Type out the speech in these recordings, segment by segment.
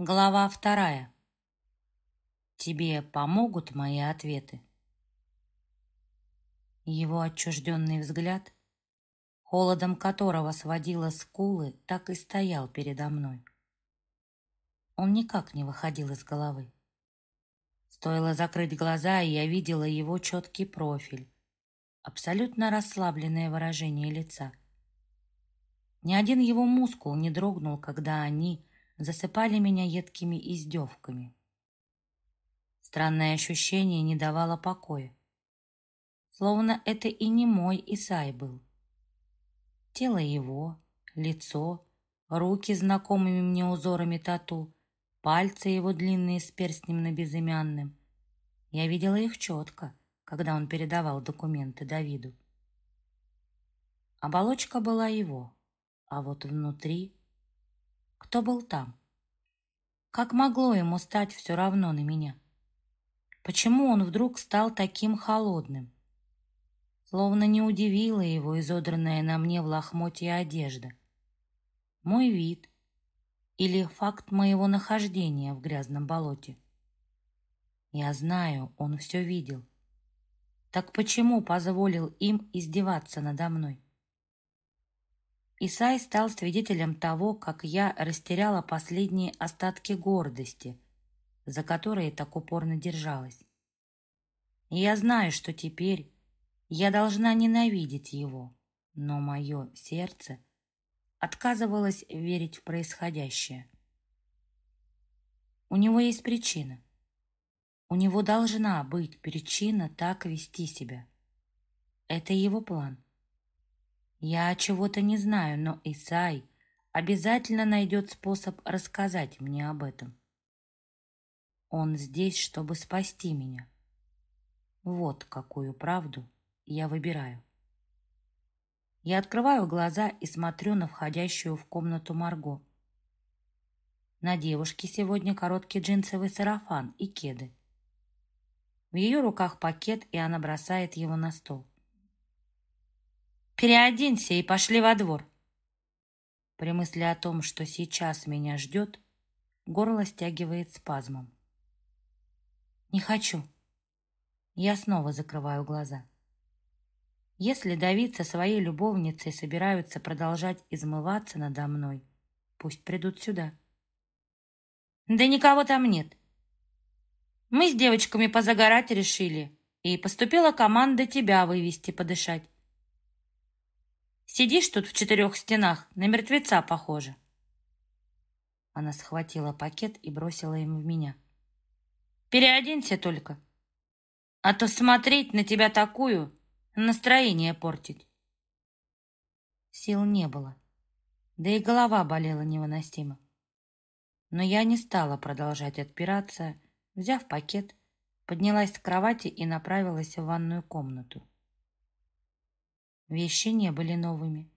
Глава вторая. Тебе помогут мои ответы? Его отчужденный взгляд, холодом которого сводило скулы, так и стоял передо мной. Он никак не выходил из головы. Стоило закрыть глаза, и я видела его четкий профиль, абсолютно расслабленное выражение лица. Ни один его мускул не дрогнул, когда они засыпали меня едкими издевками. Странное ощущение не давало покоя. Словно это и не мой Исай был. Тело его, лицо, руки знакомыми мне узорами тату, пальцы его длинные с перстнем на безымянным. Я видела их четко, когда он передавал документы Давиду. Оболочка была его, а вот внутри кто был там? Как могло ему стать все равно на меня? Почему он вдруг стал таким холодным? Словно не удивила его изодранная на мне в лохмотье одежда. Мой вид или факт моего нахождения в грязном болоте. Я знаю, он все видел. Так почему позволил им издеваться надо мной? Исай стал свидетелем того, как я растеряла последние остатки гордости, за которые так упорно держалась. Я знаю, что теперь я должна ненавидеть его, но мое сердце отказывалось верить в происходящее. У него есть причина. У него должна быть причина так вести себя. Это его план. Я чего-то не знаю, но Исай обязательно найдет способ рассказать мне об этом. Он здесь, чтобы спасти меня. Вот какую правду я выбираю. Я открываю глаза и смотрю на входящую в комнату Марго. На девушке сегодня короткий джинсовый сарафан и кеды. В ее руках пакет, и она бросает его на стол. Переоденься и пошли во двор. При мысли о том, что сейчас меня ждет, горло стягивает спазмом. Не хочу. Я снова закрываю глаза. Если Давид со своей любовницей собираются продолжать измываться надо мной, пусть придут сюда. Да никого там нет. Мы с девочками позагорать решили, и поступила команда тебя вывести подышать. Сидишь тут в четырех стенах, на мертвеца похоже. Она схватила пакет и бросила им в меня. Переоденься только, а то смотреть на тебя такую, настроение портить. Сил не было, да и голова болела невыносимо. Но я не стала продолжать отпираться, взяв пакет, поднялась с кровати и направилась в ванную комнату. Вещи не были новыми.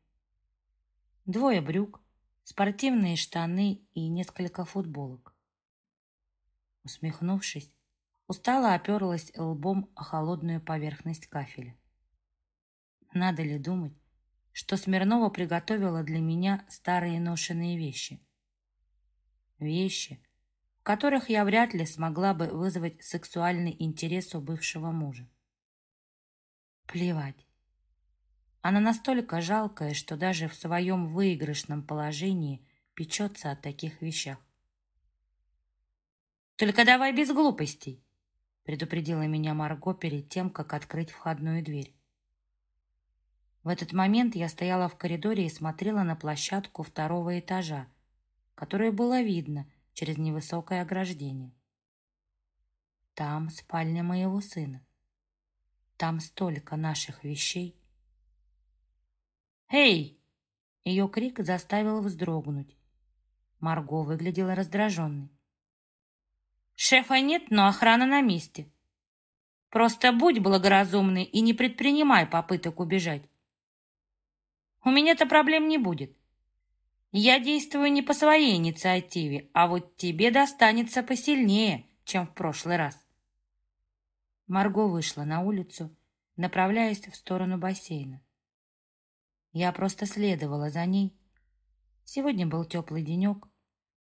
Двое брюк, спортивные штаны и несколько футболок. Усмехнувшись, устало оперлась лбом о холодную поверхность кафеля. Надо ли думать, что Смирнова приготовила для меня старые ношеные вещи? Вещи, в которых я вряд ли смогла бы вызвать сексуальный интерес у бывшего мужа. Плевать. Она настолько жалкая, что даже в своем выигрышном положении печется о таких вещах. «Только давай без глупостей», — предупредила меня Марго перед тем, как открыть входную дверь. В этот момент я стояла в коридоре и смотрела на площадку второго этажа, которую было видно через невысокое ограждение. Там спальня моего сына. Там столько наших вещей. «Эй!» Ее крик заставил вздрогнуть. Марго выглядела раздраженной. «Шефа нет, но охрана на месте. Просто будь благоразумной и не предпринимай попыток убежать. У меня-то проблем не будет. Я действую не по своей инициативе, а вот тебе достанется посильнее, чем в прошлый раз». Марго вышла на улицу, направляясь в сторону бассейна. Я просто следовала за ней. Сегодня был теплый денек.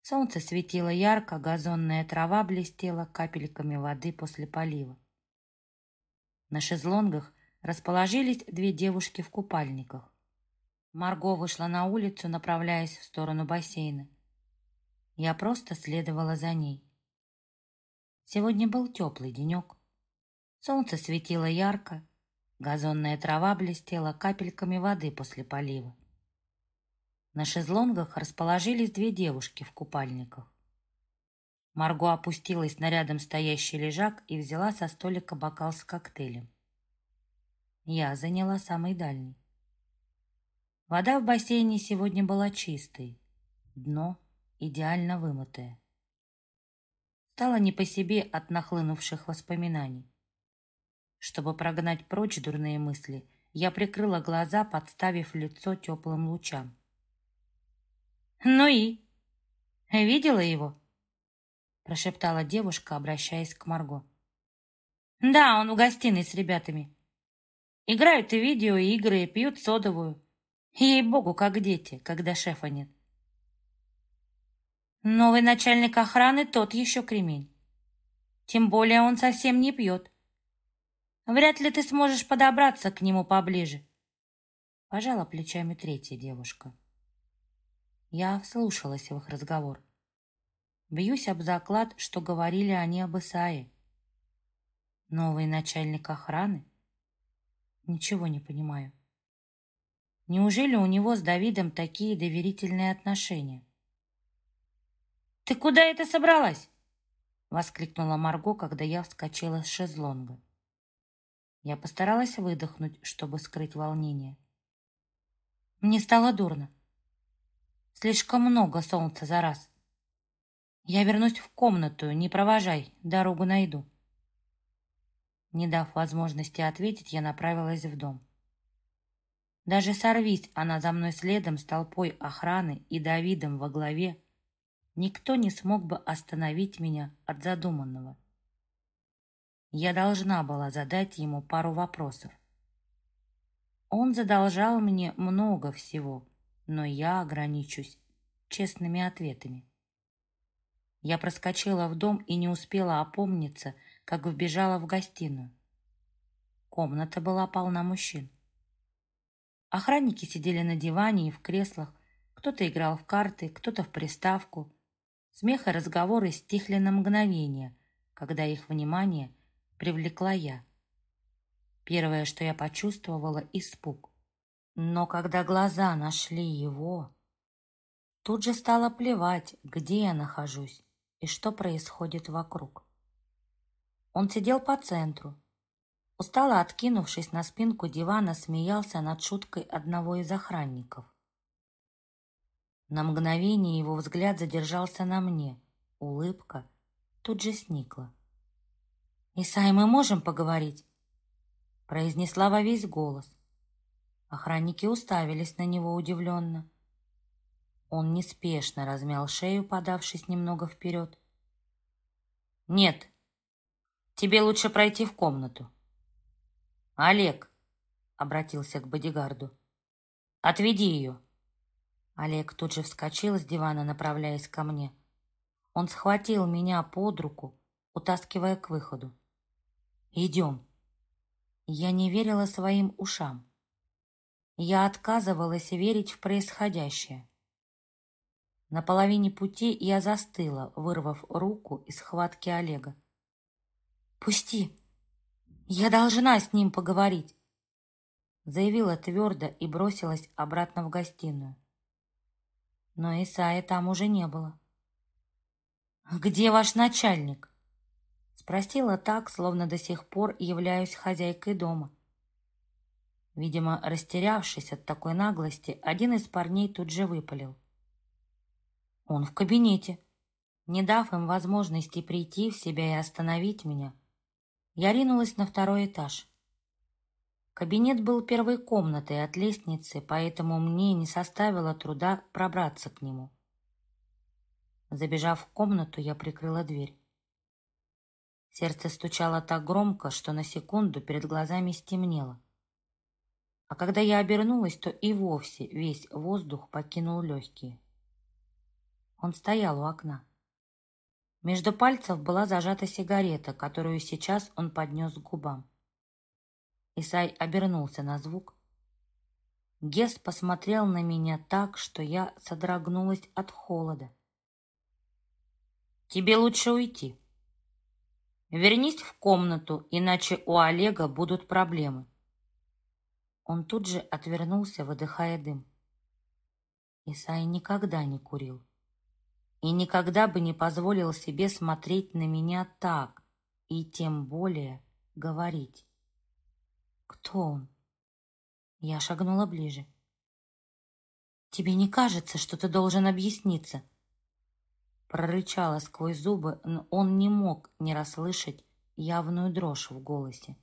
Солнце светило ярко, газонная трава блестела капельками воды после полива. На шезлонгах расположились две девушки в купальниках. Марго вышла на улицу, направляясь в сторону бассейна. Я просто следовала за ней. Сегодня был теплый денек. Солнце светило ярко, газонная трава блестела капельками воды после полива. На шезлонгах расположились две девушки в купальниках. Марго опустилась на рядом стоящий лежак и взяла со столика бокал с коктейлем. Я заняла самый дальний. Вода в бассейне сегодня была чистой, дно идеально вымытое. Стало не по себе от нахлынувших воспоминаний. Чтобы прогнать прочь дурные мысли, я прикрыла глаза, подставив лицо теплым лучам. «Ну и? Видела его?» прошептала девушка, обращаясь к Марго. «Да, он в гостиной с ребятами. Играют и видеоигры, и пьют содовую. Ей-богу, как дети, когда шефа нет. Новый начальник охраны тот еще кремень. Тем более он совсем не пьет. Вряд ли ты сможешь подобраться к нему поближе. Пожала плечами третья девушка. Я вслушалась в их разговор. Бьюсь об заклад, что говорили они об Исае. Новый начальник охраны? Ничего не понимаю. Неужели у него с Давидом такие доверительные отношения? «Ты куда это собралась?» — воскликнула Марго, когда я вскочила с шезлонга. Я постаралась выдохнуть, чтобы скрыть волнение. Мне стало дурно. Слишком много солнца за раз. Я вернусь в комнату, не провожай, дорогу найду. Не дав возможности ответить, я направилась в дом. Даже сорвись она за мной следом с толпой охраны и Давидом во главе, никто не смог бы остановить меня от задуманного. Я должна была задать ему пару вопросов. Он задолжал мне много всего, но я ограничусь честными ответами. Я проскочила в дом и не успела опомниться, как вбежала в гостиную. Комната была полна мужчин. Охранники сидели на диване и в креслах, кто-то играл в карты, кто-то в приставку. Смех и разговоры стихли на мгновение, когда их внимание привлекла я. Первое, что я почувствовала — испуг. Но когда глаза нашли его, тут же стало плевать, где я нахожусь и что происходит вокруг. Он сидел по центру, Устало откинувшись на спинку дивана, смеялся над шуткой одного из охранников. На мгновение его взгляд задержался на мне. Улыбка тут же сникла. «Исай, мы можем поговорить?» произнесла во весь голос. Охранники уставились на него удивленно. Он неспешно размял шею, подавшись немного вперед. «Нет, тебе лучше пройти в комнату», «Олег!» — обратился к бодигарду. «Отведи ее!» Олег тут же вскочил с дивана, направляясь ко мне. Он схватил меня под руку, утаскивая к выходу. «Идем!» Я не верила своим ушам. Я отказывалась верить в происходящее. На половине пути я застыла, вырвав руку из схватки Олега. «Пусти!» «Я должна с ним поговорить», заявила твердо и бросилась обратно в гостиную. Но Исаи там уже не было. «Где ваш начальник?» Спросила так, словно до сих пор являюсь хозяйкой дома. Видимо, растерявшись от такой наглости, один из парней тут же выпалил. «Он в кабинете». Не дав им возможности прийти в себя и остановить меня, я ринулась на второй этаж. Кабинет был первой комнатой от лестницы, поэтому мне не составило труда пробраться к нему. Забежав в комнату, я прикрыла дверь. Сердце стучало так громко, что на секунду перед глазами стемнело. А когда я обернулась, то и вовсе весь воздух покинул легкие. Он стоял у окна. Между пальцев была зажата сигарета, которую сейчас он поднес к губам. Исай обернулся на звук. Гес посмотрел на меня так, что я содрогнулась от холода. «Тебе лучше уйти. Вернись в комнату, иначе у Олега будут проблемы». Он тут же отвернулся, выдыхая дым. Исай никогда не курил и никогда бы не позволил себе смотреть на меня так и тем более говорить. Кто он? Я шагнула ближе. «Тебе не кажется, что ты должен объясниться?» Прорычала сквозь зубы, но он не мог не расслышать явную дрожь в голосе.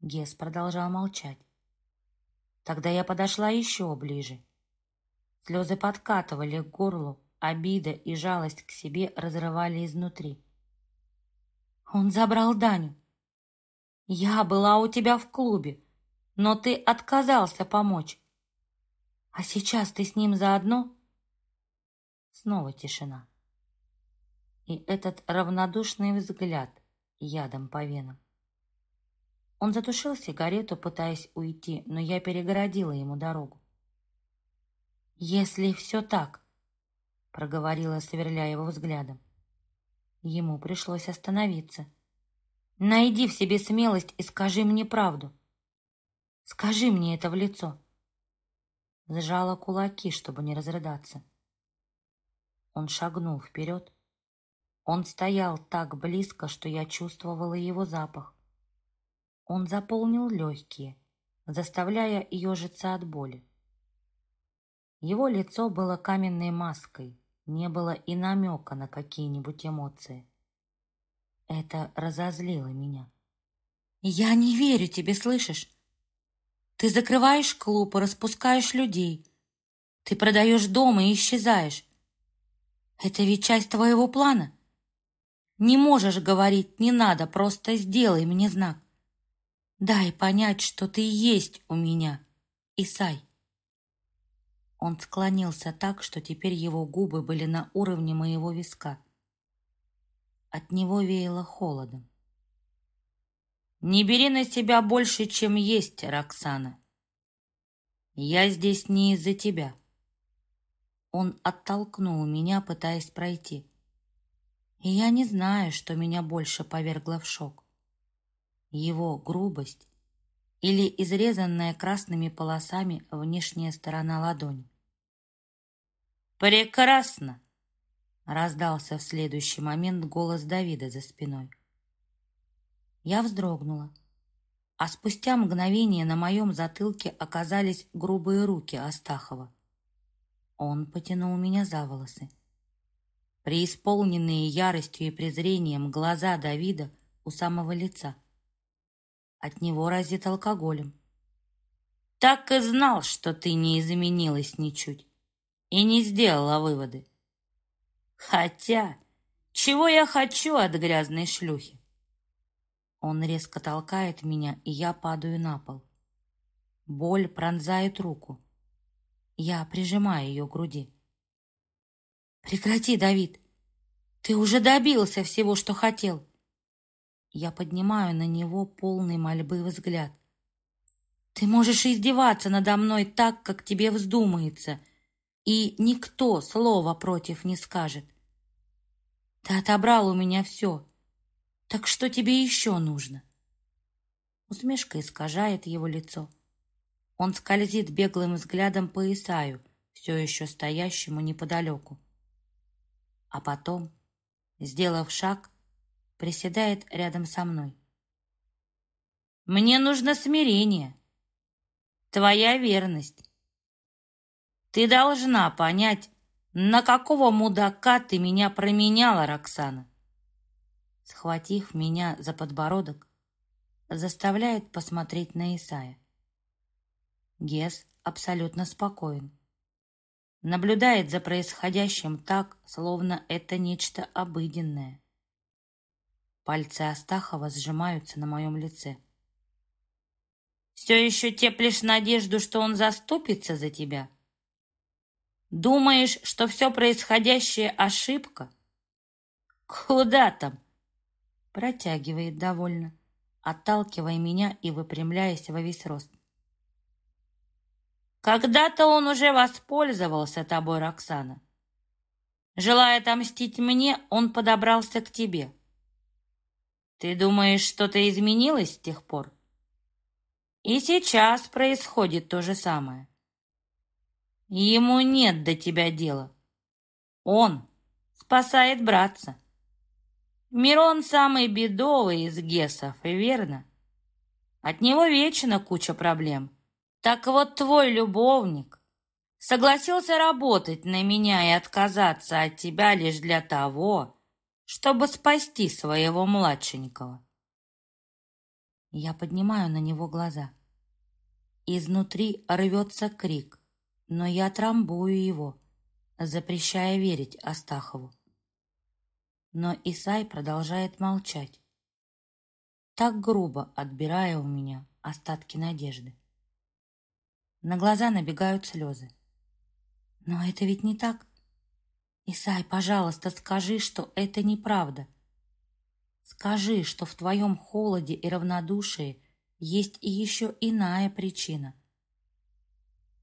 Гес продолжал молчать. Тогда я подошла еще ближе. Слезы подкатывали к горлу, Обида и жалость к себе разрывали изнутри. Он забрал Даню. Я была у тебя в клубе, но ты отказался помочь. А сейчас ты с ним заодно? Снова тишина. И этот равнодушный взгляд ядом по венам. Он затушил сигарету, пытаясь уйти, но я перегородила ему дорогу. Если все так, проговорила, сверляя его взглядом. Ему пришлось остановиться. «Найди в себе смелость и скажи мне правду. Скажи мне это в лицо». Сжала кулаки, чтобы не разрыдаться. Он шагнул вперед. Он стоял так близко, что я чувствовала его запах. Он заполнил легкие, заставляя ежиться от боли. Его лицо было каменной маской, не было и намека на какие-нибудь эмоции. Это разозлило меня. «Я не верю тебе, слышишь? Ты закрываешь клуб и распускаешь людей. Ты продаешь дом и исчезаешь. Это ведь часть твоего плана. Не можешь говорить «не надо», просто сделай мне знак. Дай понять, что ты есть у меня, Исай. Он склонился так, что теперь его губы были на уровне моего виска. От него веяло холодом. «Не бери на себя больше, чем есть, Роксана. Я здесь не из-за тебя». Он оттолкнул меня, пытаясь пройти. И я не знаю, что меня больше повергло в шок. Его грубость или изрезанная красными полосами внешняя сторона ладони. «Прекрасно!» — раздался в следующий момент голос Давида за спиной. Я вздрогнула, а спустя мгновение на моем затылке оказались грубые руки Астахова. Он потянул меня за волосы. Преисполненные яростью и презрением глаза Давида у самого лица — от него разит алкоголем. Так и знал, что ты не изменилась ничуть и не сделала выводы. Хотя, чего я хочу от грязной шлюхи? Он резко толкает меня, и я падаю на пол. Боль пронзает руку. Я прижимаю ее к груди. «Прекрати, Давид! Ты уже добился всего, что хотел!» Я поднимаю на него полный мольбы взгляд. Ты можешь издеваться надо мной так, как тебе вздумается, и никто слова против не скажет. Ты отобрал у меня все. Так что тебе еще нужно? Усмешка искажает его лицо. Он скользит беглым взглядом по Исаю, все еще стоящему неподалеку. А потом, сделав шаг, приседает рядом со мной. «Мне нужно смирение, твоя верность. Ты должна понять, на какого мудака ты меня променяла, Роксана?» Схватив меня за подбородок, заставляет посмотреть на Исая. Гес абсолютно спокоен. Наблюдает за происходящим так, словно это нечто обыденное. Пальцы Астахова сжимаются на моем лице. «Все еще теплишь надежду, что он заступится за тебя?» Думаешь, что все происходящее ошибка? Куда там? Протягивает довольно, отталкивая меня и выпрямляясь во весь рост. Когда-то он уже воспользовался тобой, Роксана. Желая отомстить мне, он подобрался к тебе. Ты думаешь, что-то изменилось с тех пор? И сейчас происходит то же самое. Ему нет до тебя дела. Он спасает братца. Мирон самый бедовый из гесов, верно? От него вечно куча проблем. Так вот твой любовник согласился работать на меня и отказаться от тебя лишь для того, чтобы спасти своего младшенького. Я поднимаю на него глаза. Изнутри рвется крик, но я трамбую его, запрещая верить Астахову. Но Исай продолжает молчать, так грубо отбирая у меня остатки надежды. На глаза набегают слезы. Но это ведь не так. Исай, пожалуйста, скажи, что это неправда. Скажи, что в твоем холоде и равнодушии есть и еще иная причина.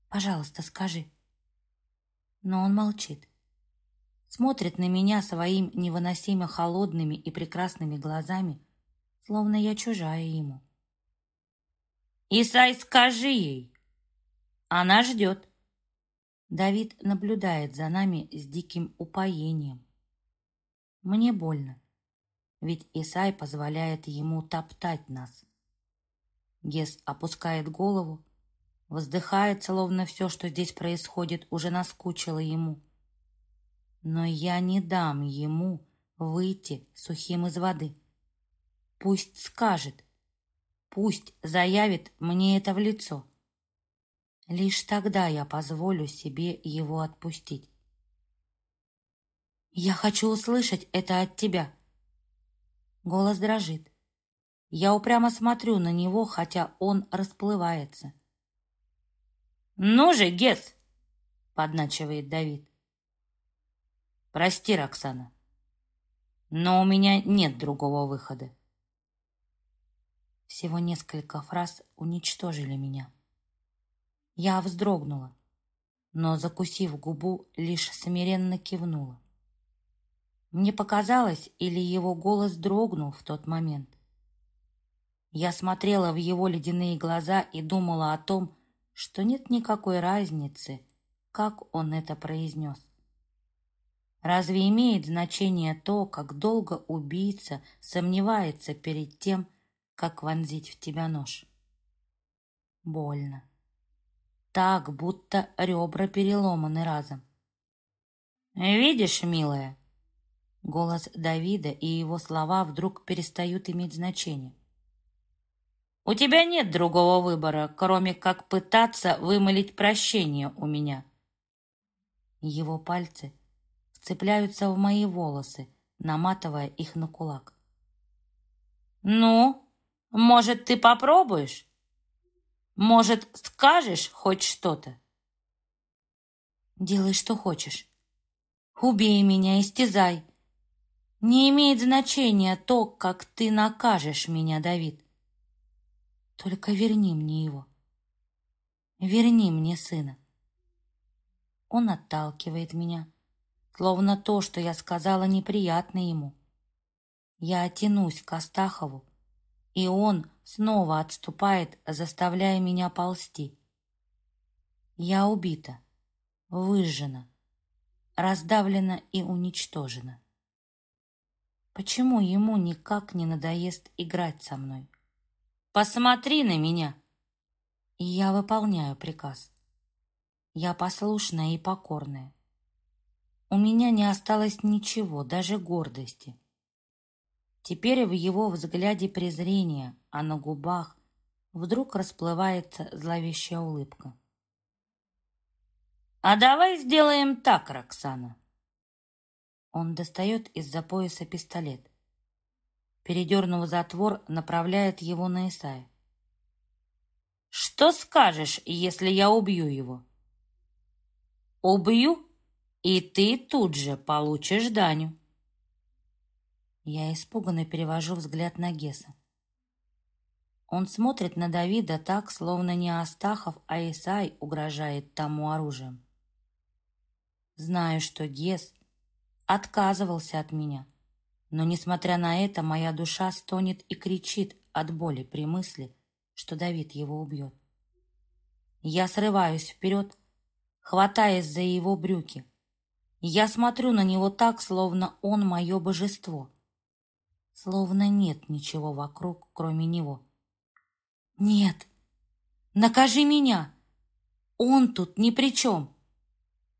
Пожалуйста, скажи. Но он молчит. Смотрит на меня своими невыносимо холодными и прекрасными глазами, словно я чужая ему. «Исай, скажи ей!» Она ждет. Давид наблюдает за нами с диким упоением. Мне больно, ведь Исай позволяет ему топтать нас. Гес опускает голову, вздыхает, словно все, что здесь происходит, уже наскучило ему. Но я не дам ему выйти сухим из воды. Пусть скажет, пусть заявит мне это в лицо. Лишь тогда я позволю себе его отпустить. Я хочу услышать это от тебя. Голос дрожит. Я упрямо смотрю на него, хотя он расплывается. «Ну же, Гес!» — подначивает Давид. «Прости, Роксана, но у меня нет другого выхода». Всего несколько фраз уничтожили меня. Я вздрогнула, но, закусив губу, лишь смиренно кивнула. Мне показалось, или его голос дрогнул в тот момент. Я смотрела в его ледяные глаза и думала о том, что нет никакой разницы, как он это произнес. Разве имеет значение то, как долго убийца сомневается перед тем, как вонзить в тебя нож? Больно так, будто ребра переломаны разом. «Видишь, милая?» Голос Давида и его слова вдруг перестают иметь значение. «У тебя нет другого выбора, кроме как пытаться вымолить прощение у меня». Его пальцы вцепляются в мои волосы, наматывая их на кулак. «Ну, может, ты попробуешь?» Может, скажешь хоть что-то? Делай, что хочешь. Убей меня, истязай. Не имеет значения то, как ты накажешь меня, Давид. Только верни мне его. Верни мне сына. Он отталкивает меня, словно то, что я сказала, неприятно ему. Я тянусь к Астахову, и он снова отступает, заставляя меня ползти. Я убита, выжжена, раздавлена и уничтожена. Почему ему никак не надоест играть со мной? Посмотри на меня! И я выполняю приказ. Я послушная и покорная. У меня не осталось ничего, даже гордости. Теперь в его взгляде презрение, а на губах вдруг расплывается зловещая улыбка. «А давай сделаем так, Роксана!» Он достает из-за пояса пистолет. Передернув затвор, направляет его на Исая. «Что скажешь, если я убью его?» Убью, и ты тут же получишь Даню. Я испуганно перевожу взгляд на Геса. Он смотрит на Давида так, словно не Астахов, а Исай угрожает тому оружием. Знаю, что Гес отказывался от меня, но, несмотря на это, моя душа стонет и кричит от боли при мысли, что Давид его убьет. Я срываюсь вперед, хватаясь за его брюки. Я смотрю на него так, словно он мое божество словно нет ничего вокруг, кроме него. «Нет! Накажи меня! Он тут ни при чем!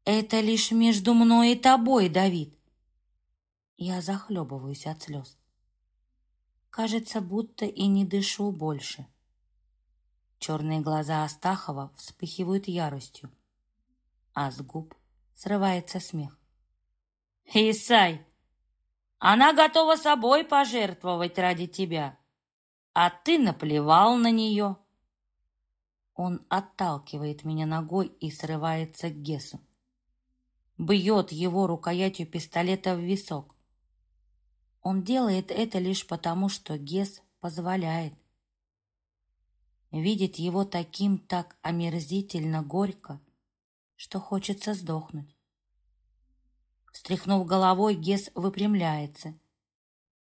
Это лишь между мной и тобой, Давид!» Я захлебываюсь от слез. Кажется, будто и не дышу больше. Черные глаза Астахова вспыхивают яростью, а с губ срывается смех. «Исай, она готова собой пожертвовать ради тебя, а ты наплевал на нее. Он отталкивает меня ногой и срывается к Гесу. Бьет его рукоятью пистолета в висок. Он делает это лишь потому, что Гес позволяет. Видеть его таким так омерзительно горько, что хочется сдохнуть. Встряхнув головой, Гес выпрямляется.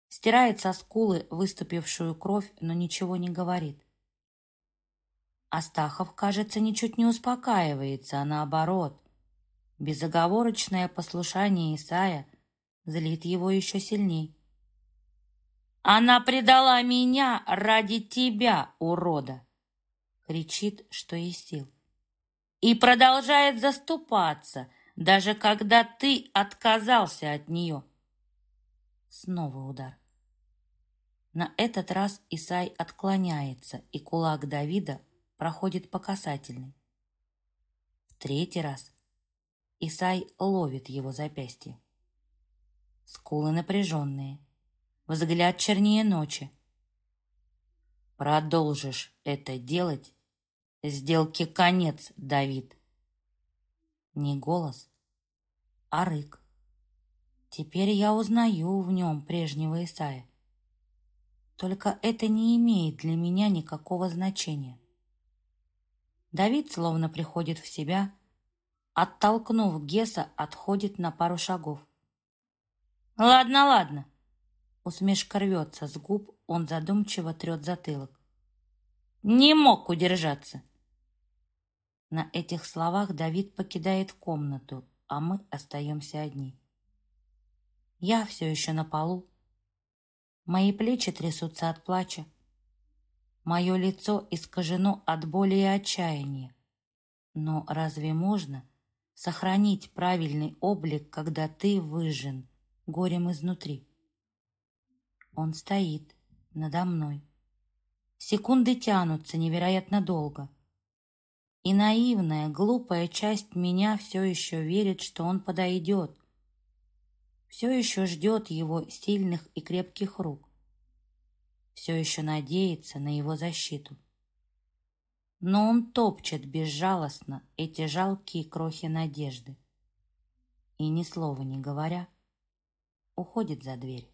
Стирает со скулы выступившую кровь, но ничего не говорит. Астахов, кажется, ничуть не успокаивается, а наоборот. Безоговорочное послушание Исая злит его еще сильней. «Она предала меня ради тебя, урода!» кричит, что есть сил. «И продолжает заступаться, даже когда ты отказался от нее. Снова удар. На этот раз Исай отклоняется, и кулак Давида проходит по касательной. В третий раз Исай ловит его запястье. Скулы напряженные, взгляд чернее ночи. Продолжишь это делать, сделке конец, Давид. Не голос, а рык. Теперь я узнаю в нем прежнего Исая. Только это не имеет для меня никакого значения. Давид словно приходит в себя, оттолкнув Геса, отходит на пару шагов. «Ладно, ладно!» Усмешка рвется с губ, он задумчиво трет затылок. «Не мог удержаться!» На этих словах Давид покидает комнату, а мы остаемся одни. Я все еще на полу. Мои плечи трясутся от плача. Мое лицо искажено от боли и отчаяния. Но разве можно сохранить правильный облик, когда ты выжжен горем изнутри? Он стоит надо мной. Секунды тянутся невероятно долго — и наивная, глупая часть меня все еще верит, что он подойдет. Все еще ждет его сильных и крепких рук. Все еще надеется на его защиту. Но он топчет безжалостно эти жалкие крохи надежды. И ни слова не говоря, уходит за дверь.